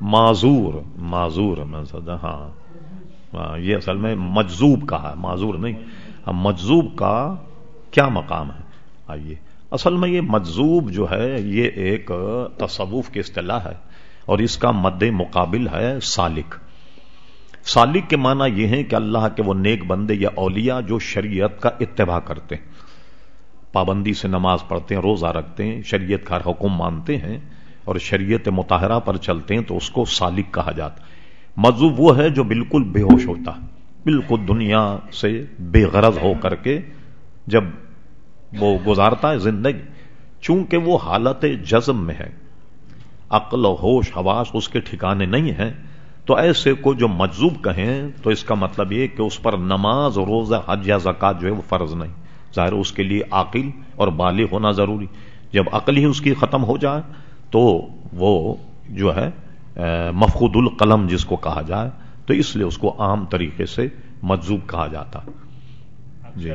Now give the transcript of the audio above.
معذور معذور میں سدا ہاں۔, ہاں۔ یہ اصل میں مجزوب کا ہے، معذور نہیں۔ اب مجزوب کا کیا مقام ہے؟ آئیے۔ اصل میں یہ مجزوب جو ہے، یہ ایک تصوف کی اصطلاح ہے اور اس کا مد مقابل ہے سالک۔ سالک کے معنی یہ ہے کہ اللہ کے وہ نیک بندے یا اولیاء جو شریعت کا اتباع کرتے ہیں۔ پابندی سے نماز پڑھتے ہیں، روزہ رکھتے ہیں، شریعت کا حکم مانتے ہیں اور شریعت متحرہ پر چلتے ہیں تو اس کو سالک کہا جاتا مذہب وہ ہے جو بالکل بے ہوش ہوتا بالکل دنیا سے بے غرض ہو کر کے جب وہ گزارتا ہے زندگی، چونکہ وہ حالت جزم میں ہے۔ عقل و ہوش، حواس اس کے ٹھکانے نہیں ہیں۔ تو ایسے کو جو مجزوب کہیں تو اس کا مطلب یہ کہ اس پر نماز، روزہ، حج یا زکات جو ہے وہ فرض نہیں۔ ظاہر اس کے لیے عاقل اور بالغ ہونا ضروری۔ جب عقل ہی اس کی ختم ہو جائے تو وہ جو ہے مفقود القلم جس کو کہا جائے تو اس لیے اس کو عام طریقے سے مجزوب کہا جاتا۔ جی۔